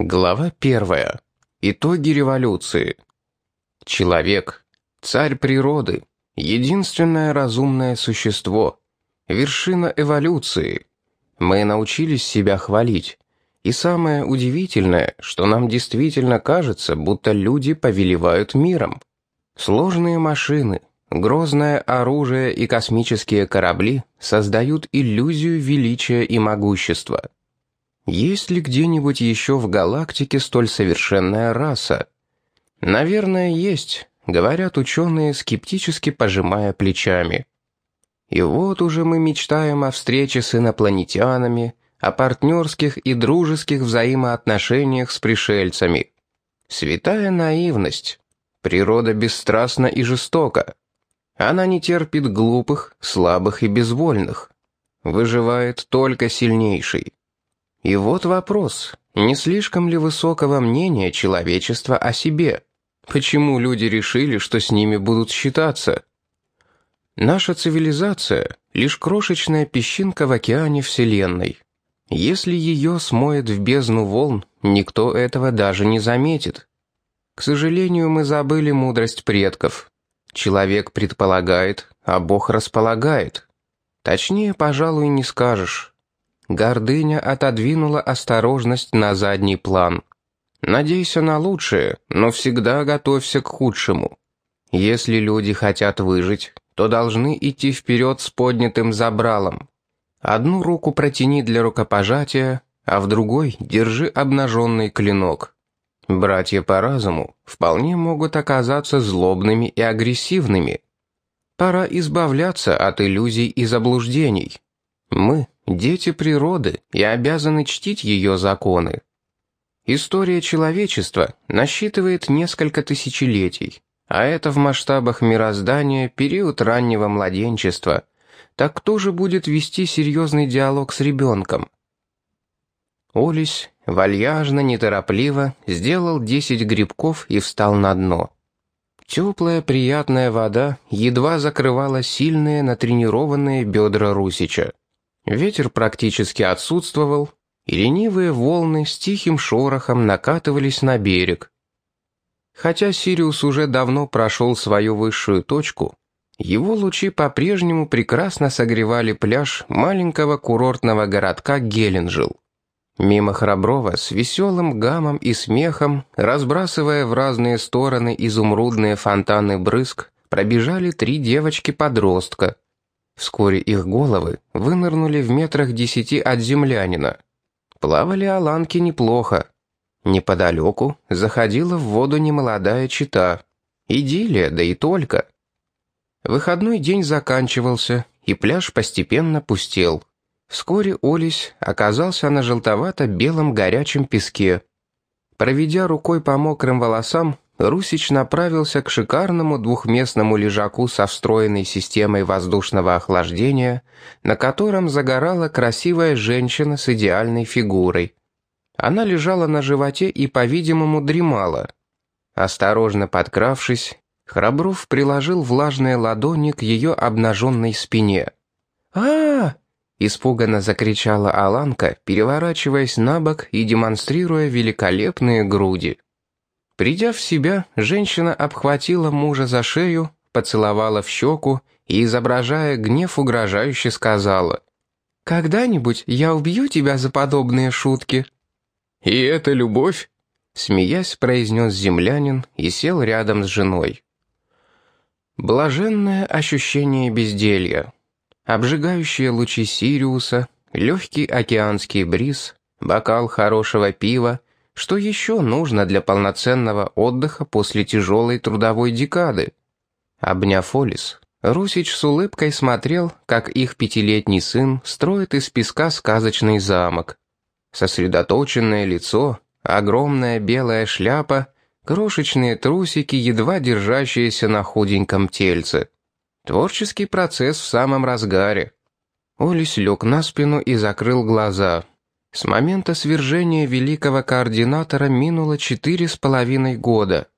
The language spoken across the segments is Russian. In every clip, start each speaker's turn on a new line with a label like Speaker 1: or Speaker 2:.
Speaker 1: Глава первая. Итоги революции. Человек, царь природы, единственное разумное существо, вершина эволюции. Мы научились себя хвалить. И самое удивительное, что нам действительно кажется, будто люди повелевают миром. Сложные машины, грозное оружие и космические корабли создают иллюзию величия и могущества. Есть ли где-нибудь еще в галактике столь совершенная раса? Наверное, есть, говорят ученые, скептически пожимая плечами. И вот уже мы мечтаем о встрече с инопланетянами, о партнерских и дружеских взаимоотношениях с пришельцами. Святая наивность. Природа бесстрастна и жестока. Она не терпит глупых, слабых и безвольных. Выживает только сильнейший. И вот вопрос, не слишком ли высокого мнения человечества о себе? Почему люди решили, что с ними будут считаться? Наша цивилизация — лишь крошечная песчинка в океане Вселенной. Если ее смоет в бездну волн, никто этого даже не заметит. К сожалению, мы забыли мудрость предков. Человек предполагает, а Бог располагает. Точнее, пожалуй, не скажешь. Гордыня отодвинула осторожность на задний план. Надейся на лучшее, но всегда готовься к худшему. Если люди хотят выжить, то должны идти вперед с поднятым забралом. Одну руку протяни для рукопожатия, а в другой держи обнаженный клинок. Братья по разуму вполне могут оказаться злобными и агрессивными. Пора избавляться от иллюзий и заблуждений. Мы Дети природы и обязаны чтить ее законы. История человечества насчитывает несколько тысячелетий, а это в масштабах мироздания период раннего младенчества. Так кто же будет вести серьезный диалог с ребенком? Олесь вальяжно, неторопливо сделал десять грибков и встал на дно. Теплая, приятная вода едва закрывала сильные, натренированные бедра Русича. Ветер практически отсутствовал, и ленивые волны с тихим шорохом накатывались на берег. Хотя Сириус уже давно прошел свою высшую точку, его лучи по-прежнему прекрасно согревали пляж маленького курортного городка Геленджил. Мимо Храброва с веселым гамом и смехом, разбрасывая в разные стороны изумрудные фонтаны брызг, пробежали три девочки-подростка — Вскоре их головы вынырнули в метрах десяти от землянина. Плавали аланки неплохо. Неподалеку заходила в воду немолодая чита. Идиллия, да и только. Выходной день заканчивался, и пляж постепенно пустел. Вскоре Олесь оказался на желтовато-белом горячем песке. Проведя рукой по мокрым волосам, Русич направился к шикарному двухместному лежаку со встроенной системой воздушного охлаждения, на котором загорала красивая женщина с идеальной фигурой. Она лежала на животе и, по-видимому, дремала. Осторожно подкравшись, Храбров приложил влажные ладони к ее обнаженной спине. а, -а, -а испуганно закричала Аланка, переворачиваясь на бок и демонстрируя великолепные груди. Придя в себя, женщина обхватила мужа за шею, поцеловала в щеку и, изображая гнев, угрожающе сказала, «Когда-нибудь я убью тебя за подобные шутки». «И это любовь?» Смеясь, произнес землянин и сел рядом с женой. Блаженное ощущение безделья. Обжигающие лучи Сириуса, легкий океанский бриз, бокал хорошего пива что еще нужно для полноценного отдыха после тяжелой трудовой декады? Обняв Олис, Русич с улыбкой смотрел, как их пятилетний сын строит из песка сказочный замок. Сосредоточенное лицо, огромная белая шляпа, крошечные трусики, едва держащиеся на худеньком тельце. Творческий процесс в самом разгаре. Олис лег на спину и закрыл глаза — с момента свержения великого координатора минуло четыре с половиной года.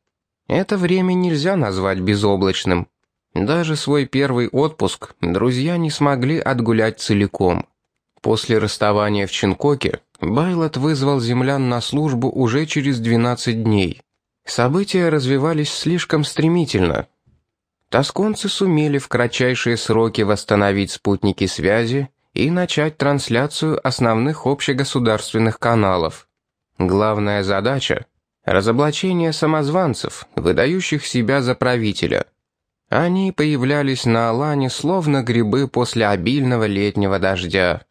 Speaker 1: Это время нельзя назвать безоблачным. Даже свой первый отпуск друзья не смогли отгулять целиком. После расставания в Чинкоке Байлот вызвал землян на службу уже через 12 дней. События развивались слишком стремительно. Тосконцы сумели в кратчайшие сроки восстановить спутники связи и начать трансляцию основных общегосударственных каналов. Главная задача – разоблачение самозванцев, выдающих себя за правителя. Они появлялись на Алане словно грибы после обильного летнего дождя.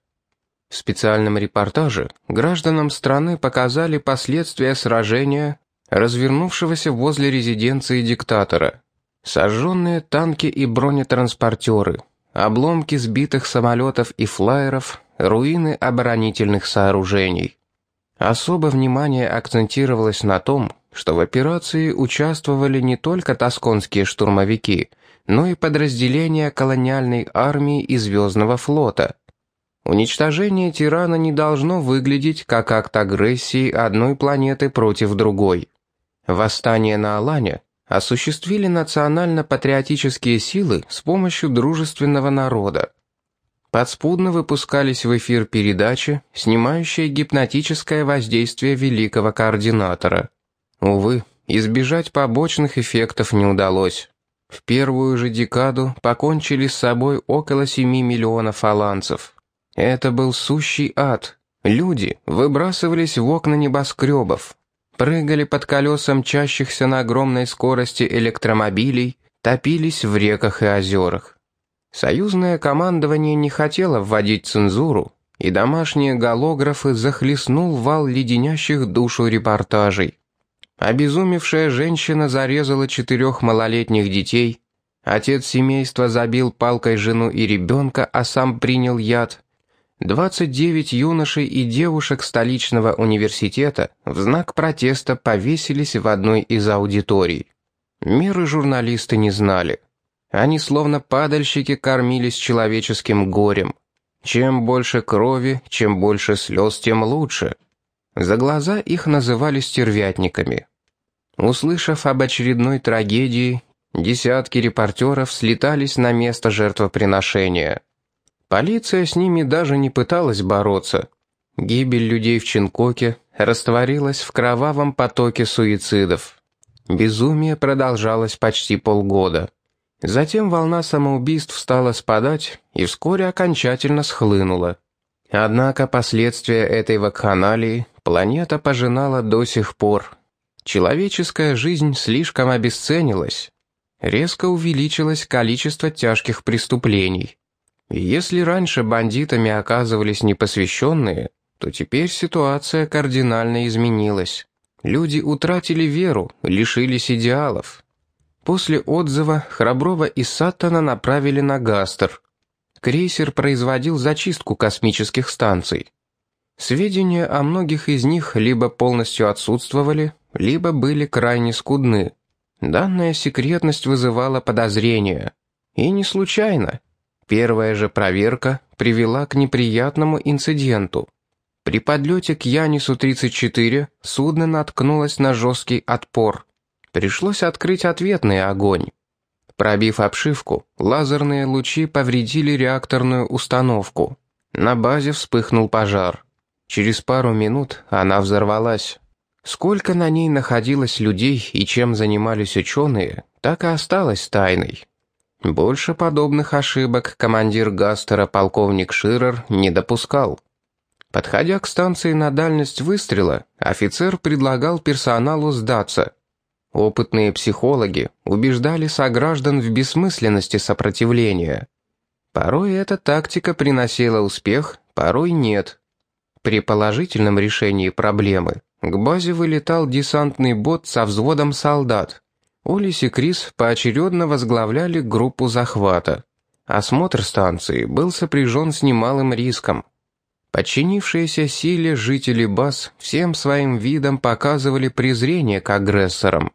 Speaker 1: В специальном репортаже гражданам страны показали последствия сражения, развернувшегося возле резиденции диктатора. Сожженные танки и бронетранспортеры, обломки сбитых самолетов и флайеров, руины оборонительных сооружений. Особо внимание акцентировалось на том, что в операции участвовали не только тосконские штурмовики, но и подразделения колониальной армии и Звездного флота. Уничтожение тирана не должно выглядеть как акт агрессии одной планеты против другой. Восстание на Алане осуществили национально-патриотические силы с помощью дружественного народа. Подспудно выпускались в эфир передачи, снимающие гипнотическое воздействие великого координатора. Увы, избежать побочных эффектов не удалось. В первую же декаду покончили с собой около 7 миллионов аланцев. Это был сущий ад. Люди выбрасывались в окна небоскребов, прыгали под колеса мчащихся на огромной скорости электромобилей, топились в реках и озерах. Союзное командование не хотело вводить цензуру, и домашние голографы захлестнул вал леденящих душу репортажей. Обезумевшая женщина зарезала четырех малолетних детей, отец семейства забил палкой жену и ребенка, а сам принял яд, 29 юношей и девушек столичного университета в знак протеста повесились в одной из аудиторий. Меры журналисты не знали. Они словно падальщики кормились человеческим горем. Чем больше крови, чем больше слез, тем лучше. За глаза их называли стервятниками. Услышав об очередной трагедии, десятки репортеров слетались на место жертвоприношения. Полиция с ними даже не пыталась бороться. Гибель людей в Чинкоке растворилась в кровавом потоке суицидов. Безумие продолжалось почти полгода. Затем волна самоубийств стала спадать и вскоре окончательно схлынула. Однако последствия этой вакханалии планета пожинала до сих пор. Человеческая жизнь слишком обесценилась. Резко увеличилось количество тяжких преступлений. Если раньше бандитами оказывались непосвященные, то теперь ситуация кардинально изменилась. Люди утратили веру, лишились идеалов. После отзыва Храброва и Саттона направили на Гастер. Крейсер производил зачистку космических станций. Сведения о многих из них либо полностью отсутствовали, либо были крайне скудны. Данная секретность вызывала подозрения. И не случайно. Первая же проверка привела к неприятному инциденту. При подлете к Янису-34 судно наткнулось на жесткий отпор. Пришлось открыть ответный огонь. Пробив обшивку, лазерные лучи повредили реакторную установку. На базе вспыхнул пожар. Через пару минут она взорвалась. Сколько на ней находилось людей и чем занимались ученые, так и осталось тайной. Больше подобных ошибок командир Гастера полковник Ширер не допускал. Подходя к станции на дальность выстрела, офицер предлагал персоналу сдаться. Опытные психологи убеждали сограждан в бессмысленности сопротивления. Порой эта тактика приносила успех, порой нет. При положительном решении проблемы к базе вылетал десантный бот со взводом солдат, Олис и Крис поочередно возглавляли группу захвата. Осмотр станции был сопряжен с немалым риском. Подчинившиеся силе жители баз всем своим видом показывали презрение к агрессорам.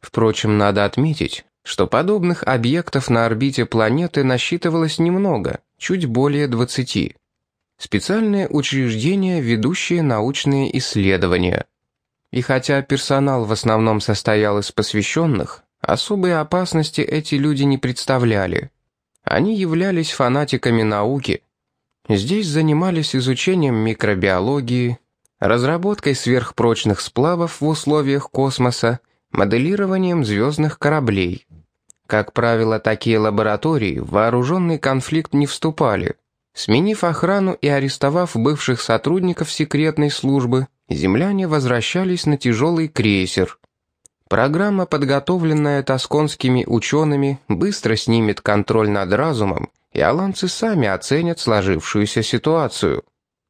Speaker 1: Впрочем, надо отметить, что подобных объектов на орбите планеты насчитывалось немного, чуть более 20. Специальные учреждения, ведущие научные исследования – и хотя персонал в основном состоял из посвященных, особой опасности эти люди не представляли. Они являлись фанатиками науки. Здесь занимались изучением микробиологии, разработкой сверхпрочных сплавов в условиях космоса, моделированием звездных кораблей. Как правило, такие лаборатории в вооруженный конфликт не вступали. Сменив охрану и арестовав бывших сотрудников секретной службы, земляне возвращались на тяжелый крейсер. Программа, подготовленная тосконскими учеными, быстро снимет контроль над разумом, и аланцы сами оценят сложившуюся ситуацию.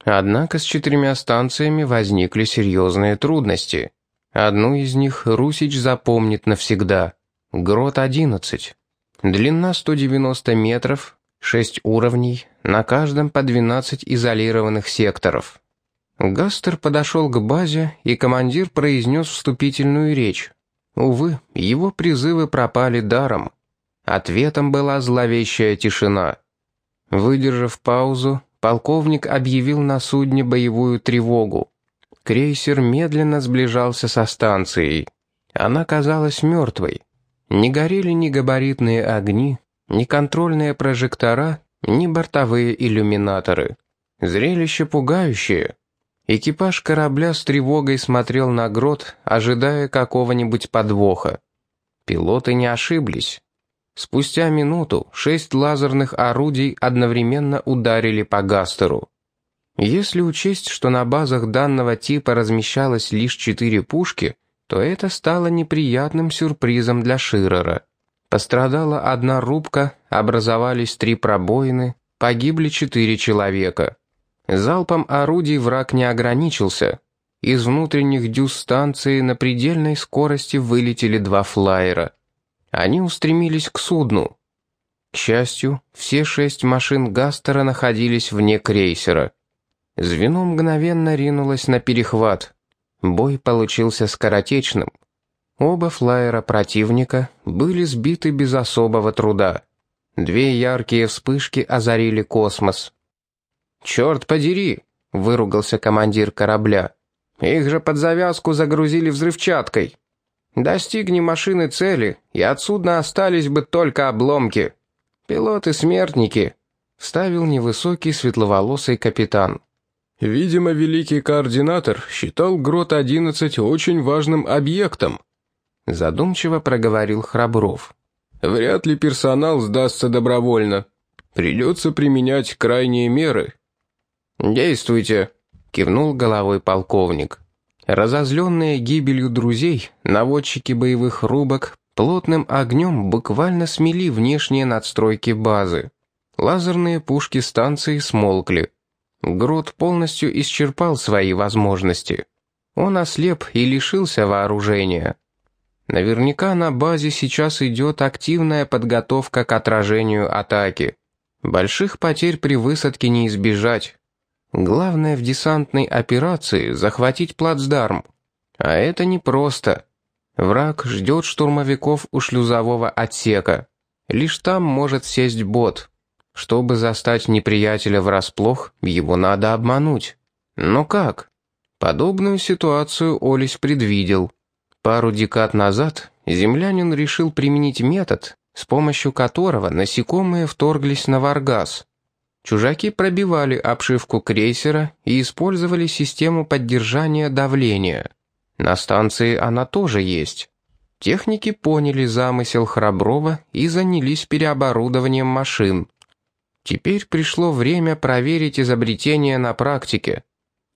Speaker 1: Однако с четырьмя станциями возникли серьезные трудности. Одну из них Русич запомнит навсегда. Грот-11. Длина 190 метров, 6 уровней, на каждом по 12 изолированных секторов. Гастер подошел к базе, и командир произнес вступительную речь. Увы, его призывы пропали даром. Ответом была зловещая тишина. Выдержав паузу, полковник объявил на судне боевую тревогу. Крейсер медленно сближался со станцией. Она казалась мертвой. Не горели ни габаритные огни, ни контрольные прожектора, ни бортовые иллюминаторы. Зрелище пугающее. Экипаж корабля с тревогой смотрел на грот, ожидая какого-нибудь подвоха. Пилоты не ошиблись. Спустя минуту шесть лазерных орудий одновременно ударили по Гастеру. Если учесть, что на базах данного типа размещалось лишь четыре пушки, то это стало неприятным сюрпризом для Ширера. Пострадала одна рубка, образовались три пробоины, погибли четыре человека. Залпом орудий враг не ограничился. Из внутренних дюз станции на предельной скорости вылетели два флайера. Они устремились к судну. К счастью, все шесть машин Гастера находились вне крейсера. Звено мгновенно ринулось на перехват. Бой получился скоротечным. Оба флайера противника были сбиты без особого труда. Две яркие вспышки озарили космос. «Черт подери!» — выругался командир корабля. «Их же под завязку загрузили взрывчаткой. Достигни машины цели, и от судна остались бы только обломки. Пилоты-смертники», — вставил невысокий светловолосый капитан.
Speaker 2: Видимо, великий координатор считал Грот-11 очень важным объектом, задумчиво проговорил Храбров. Вряд ли персонал сдастся добровольно. Придется применять крайние меры.
Speaker 1: Действуйте, кивнул головой полковник. Разозленные гибелью друзей, наводчики боевых рубок плотным огнем буквально смели внешние надстройки базы. Лазерные пушки станции смолкли. Грот полностью исчерпал свои возможности. Он ослеп и лишился вооружения. Наверняка на базе сейчас идет активная подготовка к отражению атаки. Больших потерь при высадке не избежать. Главное в десантной операции захватить плацдарм. А это непросто. Враг ждет штурмовиков у шлюзового отсека. Лишь там может сесть бот. Чтобы застать неприятеля врасплох, его надо обмануть. Но как? Подобную ситуацию Олесь предвидел. Пару декад назад землянин решил применить метод, с помощью которого насекомые вторглись на Варгас. Чужаки пробивали обшивку крейсера и использовали систему поддержания давления. На станции она тоже есть. Техники поняли замысел Храброва и занялись переоборудованием машин. Теперь пришло время проверить изобретение на практике.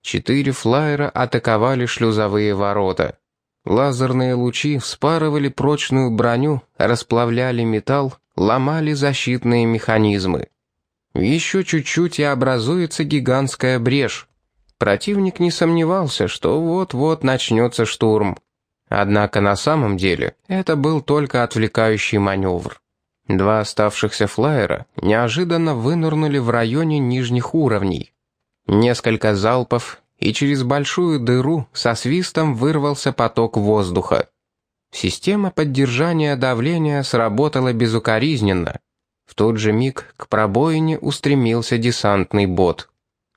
Speaker 1: Четыре флайера атаковали шлюзовые ворота. Лазерные лучи вспарывали прочную броню, расплавляли металл, ломали защитные механизмы. Еще чуть-чуть и образуется гигантская брешь. Противник не сомневался, что вот-вот начнется штурм. Однако на самом деле это был только отвлекающий маневр. Два оставшихся флайера неожиданно вынырнули в районе нижних уровней. Несколько залпов, и через большую дыру со свистом вырвался поток воздуха. Система поддержания давления сработала безукоризненно. В тот же миг к пробоине устремился десантный бот.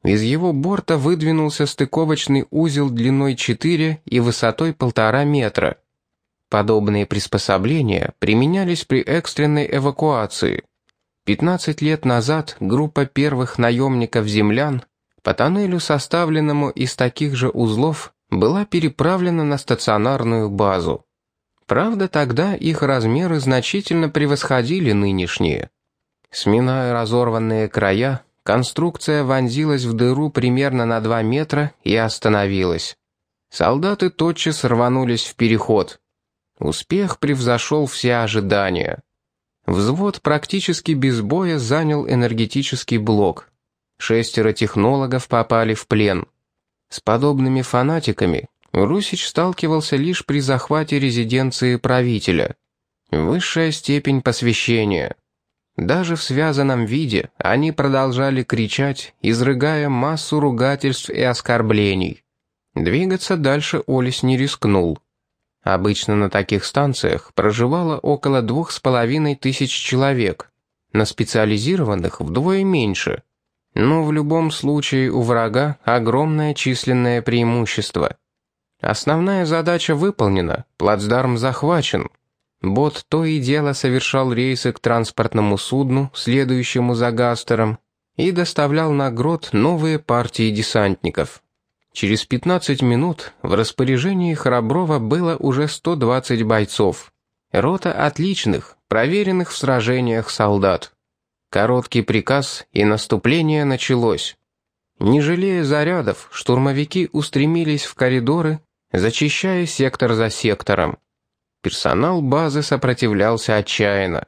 Speaker 1: Из его борта выдвинулся стыковочный узел длиной 4 и высотой полтора метра. Подобные приспособления применялись при экстренной эвакуации. 15 лет назад группа первых наемников-землян по тоннелю, составленному из таких же узлов, была переправлена на стационарную базу. Правда, тогда их размеры значительно превосходили нынешние. Сминая разорванные края, конструкция вонзилась в дыру примерно на 2 метра и остановилась. Солдаты тотчас рванулись в переход. Успех превзошел все ожидания. Взвод практически без боя занял энергетический блок. Шестеро технологов попали в плен. С подобными фанатиками Русич сталкивался лишь при захвате резиденции правителя. Высшая степень посвящения. Даже в связанном виде они продолжали кричать, изрыгая массу ругательств и оскорблений. Двигаться дальше Олис не рискнул. Обычно на таких станциях проживало около двух с половиной тысяч человек, на специализированных вдвое меньше. Но в любом случае у врага огромное численное преимущество. Основная задача выполнена, плацдарм захвачен. Бот то и дело совершал рейсы к транспортному судну, следующему за Гастером, и доставлял на грот новые партии десантников. Через 15 минут в распоряжении Храброва было уже 120 бойцов. Рота отличных, проверенных в сражениях солдат. Короткий приказ, и наступление началось. Не жалея зарядов, штурмовики устремились в коридоры, зачищая сектор за сектором. Персонал базы сопротивлялся отчаянно.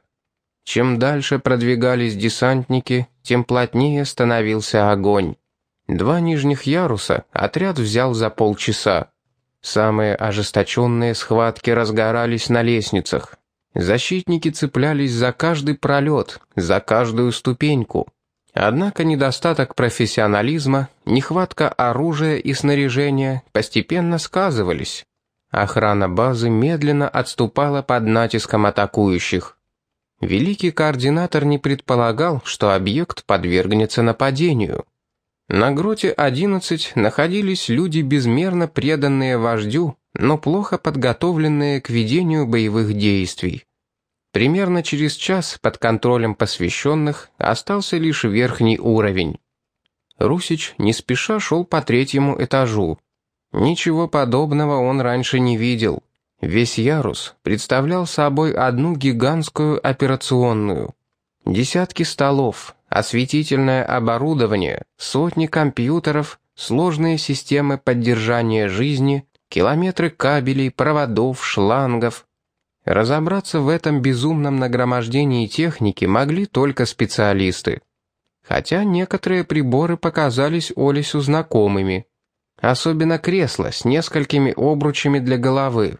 Speaker 1: Чем дальше продвигались десантники, тем плотнее становился огонь. Два нижних яруса отряд взял за полчаса. Самые ожесточенные схватки разгорались на лестницах. Защитники цеплялись за каждый пролет, за каждую ступеньку. Однако недостаток профессионализма, нехватка оружия и снаряжения постепенно сказывались. Охрана базы медленно отступала под натиском атакующих. Великий координатор не предполагал, что объект подвергнется нападению. На гроте 11 находились люди, безмерно преданные вождю, но плохо подготовленные к ведению боевых действий. Примерно через час под контролем посвященных остался лишь верхний уровень. Русич не спеша шел по третьему этажу. Ничего подобного он раньше не видел. Весь ярус представлял собой одну гигантскую операционную. Десятки столов, осветительное оборудование, сотни компьютеров, сложные системы поддержания жизни, километры кабелей, проводов, шлангов. Разобраться в этом безумном нагромождении техники могли только специалисты. Хотя некоторые приборы показались Олесю знакомыми. Особенно кресло с несколькими обручами для головы.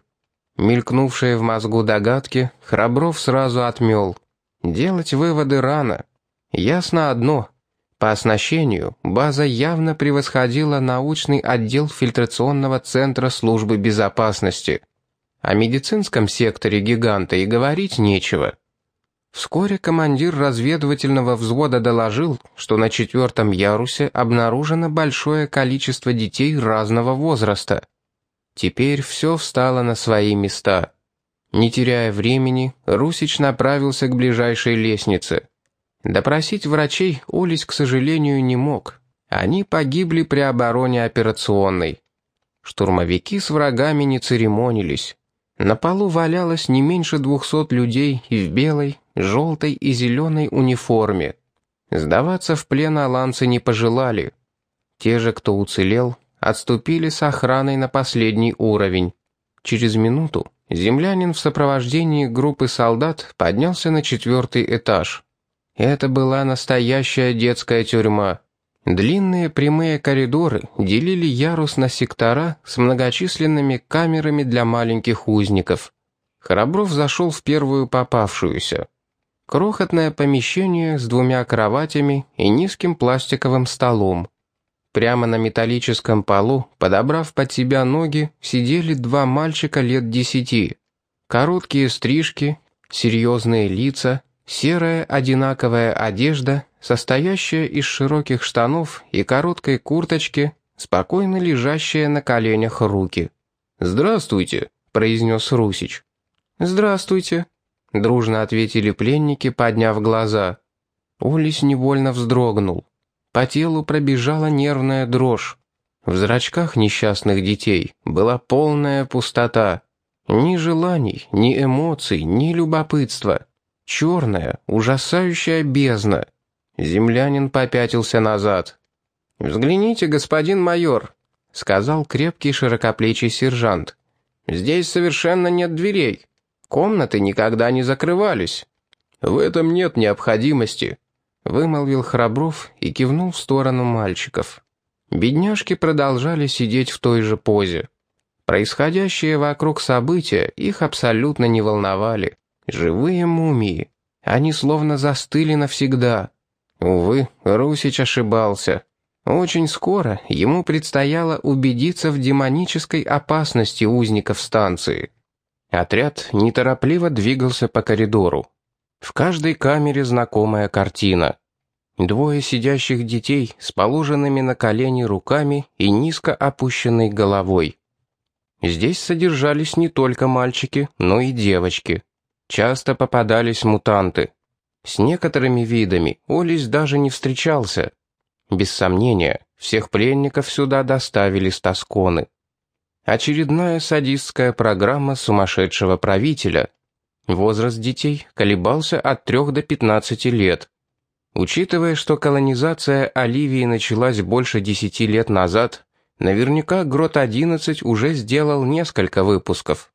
Speaker 1: Мелькнувшие в мозгу догадки, Храбров сразу отмел. Делать выводы рано. Ясно одно. По оснащению база явно превосходила научный отдел фильтрационного центра службы безопасности. О медицинском секторе гиганта и говорить нечего. Вскоре командир разведывательного взвода доложил, что на четвертом ярусе обнаружено большое количество детей разного возраста. Теперь все встало на свои места. Не теряя времени, Русич направился к ближайшей лестнице. Допросить врачей Олесь, к сожалению, не мог. Они погибли при обороне операционной. Штурмовики с врагами не церемонились. На полу валялось не меньше двухсот людей и в белой, желтой и зеленой униформе. Сдаваться в плен аланцы не пожелали. Те же, кто уцелел, отступили с охраной на последний уровень. Через минуту землянин в сопровождении группы солдат поднялся на четвертый этаж. Это была настоящая детская тюрьма. Длинные прямые коридоры делили ярус на сектора с многочисленными камерами для маленьких узников. Храбров зашел в первую попавшуюся. Крохотное помещение с двумя кроватями и низким пластиковым столом. Прямо на металлическом полу, подобрав под себя ноги, сидели два мальчика лет десяти. Короткие стрижки, серьезные лица, Серая одинаковая одежда, состоящая из широких штанов и короткой курточки, спокойно лежащая на коленях руки. «Здравствуйте», — произнес Русич. «Здравствуйте», — дружно ответили пленники, подняв глаза. Олесь невольно вздрогнул. По телу пробежала нервная дрожь. В зрачках несчастных детей была полная пустота. Ни желаний, ни эмоций, ни любопытства. Черная, ужасающая бездна. Землянин попятился назад. «Взгляните, господин майор», — сказал крепкий широкоплечий сержант. «Здесь совершенно нет дверей. Комнаты никогда не закрывались». «В этом нет необходимости», — вымолвил Храбров и кивнул в сторону мальчиков. Бедняжки продолжали сидеть в той же позе. Происходящие вокруг события их абсолютно не волновали. Живые мумии. Они словно застыли навсегда. Увы, Русич ошибался. Очень скоро ему предстояло убедиться в демонической опасности узников станции. Отряд неторопливо двигался по коридору. В каждой камере знакомая картина. Двое сидящих детей с положенными на колени руками и низко опущенной головой. Здесь содержались не только мальчики, но и девочки. Часто попадались мутанты. С некоторыми видами Олис даже не встречался. Без сомнения, всех пленников сюда доставили с Тосконы. Очередная садистская программа сумасшедшего правителя. Возраст детей колебался от 3 до 15 лет. Учитывая, что колонизация Оливии началась больше 10 лет назад, наверняка Грот-11 уже сделал несколько выпусков.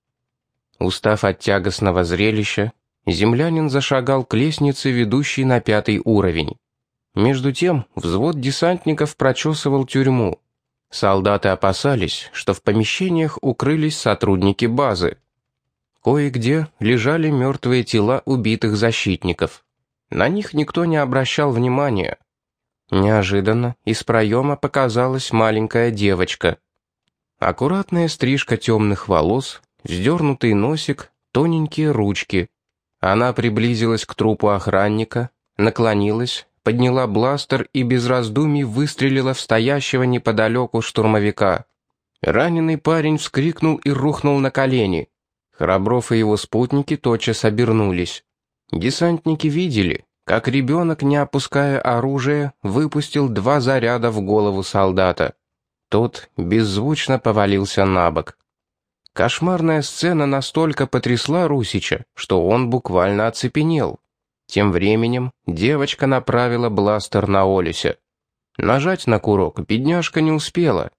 Speaker 1: Устав от тягостного зрелища, землянин зашагал к лестнице, ведущей на пятый уровень. Между тем взвод десантников прочесывал тюрьму. Солдаты опасались, что в помещениях укрылись сотрудники базы. Кое-где лежали мертвые тела убитых защитников. На них никто не обращал внимания. Неожиданно из проема показалась маленькая девочка. Аккуратная стрижка темных волос, вздернутый носик, тоненькие ручки. Она приблизилась к трупу охранника, наклонилась, подняла бластер и без раздумий выстрелила в стоящего неподалеку штурмовика. Раненый парень вскрикнул и рухнул на колени. Храбров и его спутники тотчас обернулись. Десантники видели, как ребенок, не опуская оружие, выпустил два заряда в голову солдата. Тот беззвучно повалился на бок. Кошмарная сцена настолько потрясла Русича, что он буквально оцепенел. Тем временем девочка направила бластер на Олеся. Нажать на курок бедняжка не успела.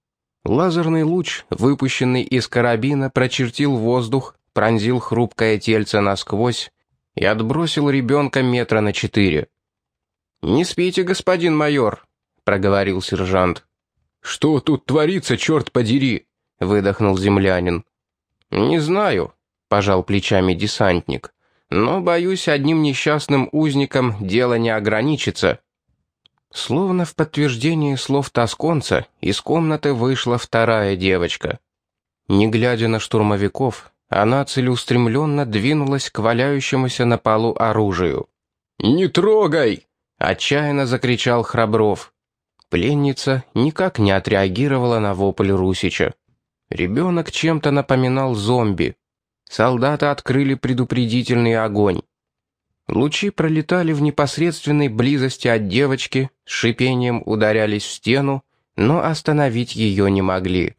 Speaker 1: Лазерный луч, выпущенный из карабина, прочертил воздух, пронзил хрупкое тельце насквозь и отбросил ребенка метра на четыре. «Не спите, господин майор», — проговорил сержант.
Speaker 2: «Что тут творится, черт подери?» — выдохнул землянин.
Speaker 1: «Не знаю», — пожал плечами десантник. Но, боюсь, одним несчастным узником дело не ограничится». Словно в подтверждение слов тосконца, из комнаты вышла вторая девочка. Не глядя на штурмовиков, она целеустремленно двинулась к валяющемуся на полу оружию.
Speaker 2: «Не трогай!»
Speaker 1: — отчаянно закричал Храбров. Пленница никак не отреагировала на вопль Русича. Ребенок чем-то напоминал зомби. Солдаты открыли предупредительный огонь. Лучи пролетали в непосредственной близости от девочки, с шипением ударялись в стену, но остановить ее не могли.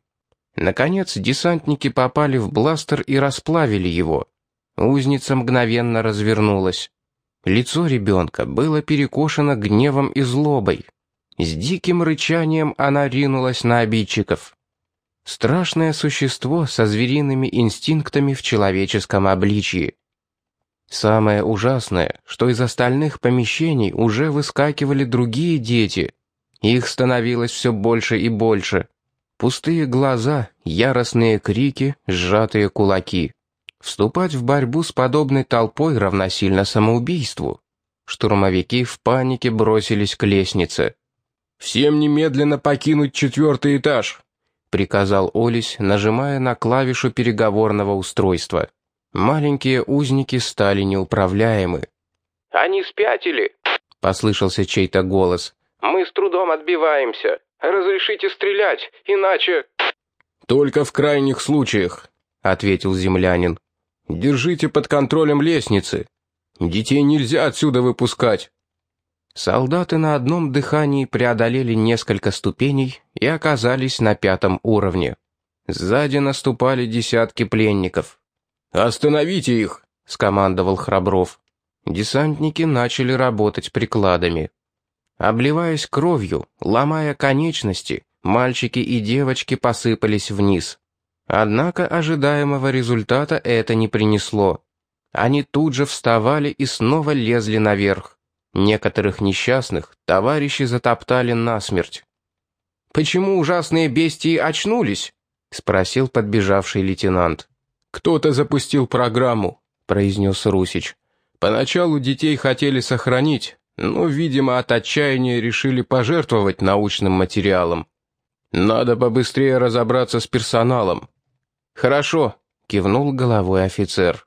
Speaker 1: Наконец, десантники попали в бластер и расплавили его. Узница мгновенно развернулась. Лицо ребенка было перекошено гневом и злобой. С диким рычанием она ринулась на обидчиков. Страшное существо со звериными инстинктами в человеческом обличии. Самое ужасное, что из остальных помещений уже выскакивали другие дети. Их становилось все больше и больше. Пустые глаза, яростные крики, сжатые кулаки. Вступать в борьбу с подобной толпой равносильно самоубийству. Штурмовики в панике бросились к лестнице.
Speaker 2: «Всем немедленно покинуть четвертый этаж!»
Speaker 1: — приказал Олесь, нажимая на клавишу переговорного устройства. Маленькие узники стали неуправляемы.
Speaker 3: «Они спятили!»
Speaker 1: — послышался чей-то голос.
Speaker 3: «Мы с трудом отбиваемся. Разрешите стрелять, иначе...»
Speaker 2: «Только в крайних случаях», — ответил землянин. «Держите под контролем лестницы. Детей нельзя отсюда выпускать».
Speaker 1: Солдаты на одном дыхании преодолели несколько ступеней и оказались на пятом уровне. Сзади наступали десятки пленников.
Speaker 2: «Остановите их!» — скомандовал Храбров.
Speaker 1: Десантники начали работать прикладами. Обливаясь кровью, ломая конечности, мальчики и девочки посыпались вниз. Однако ожидаемого результата это не принесло. Они тут же вставали и снова лезли наверх. Некоторых несчастных товарищи затоптали насмерть. «Почему ужасные бестии очнулись?» — спросил подбежавший лейтенант.
Speaker 2: «Кто-то запустил программу», — произнес Русич. «Поначалу детей хотели сохранить, но, видимо, от отчаяния решили пожертвовать научным материалом. Надо побыстрее разобраться с персоналом».
Speaker 1: «Хорошо», — кивнул головой офицер.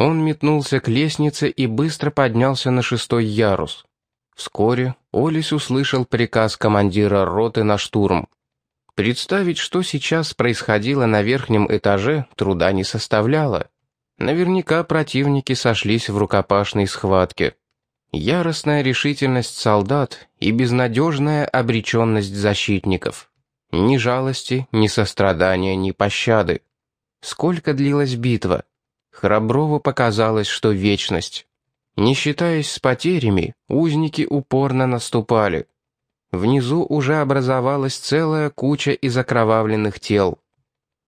Speaker 1: Он метнулся к лестнице и быстро поднялся на шестой ярус. Вскоре Олесь услышал приказ командира роты на штурм. Представить, что сейчас происходило на верхнем этаже, труда не составляло. Наверняка противники сошлись в рукопашной схватке. Яростная решительность солдат и безнадежная обреченность защитников. Ни жалости, ни сострадания, ни пощады. Сколько длилась битва? Храброву показалось, что вечность. Не считаясь с потерями, узники упорно наступали. Внизу уже образовалась целая куча из окровавленных тел.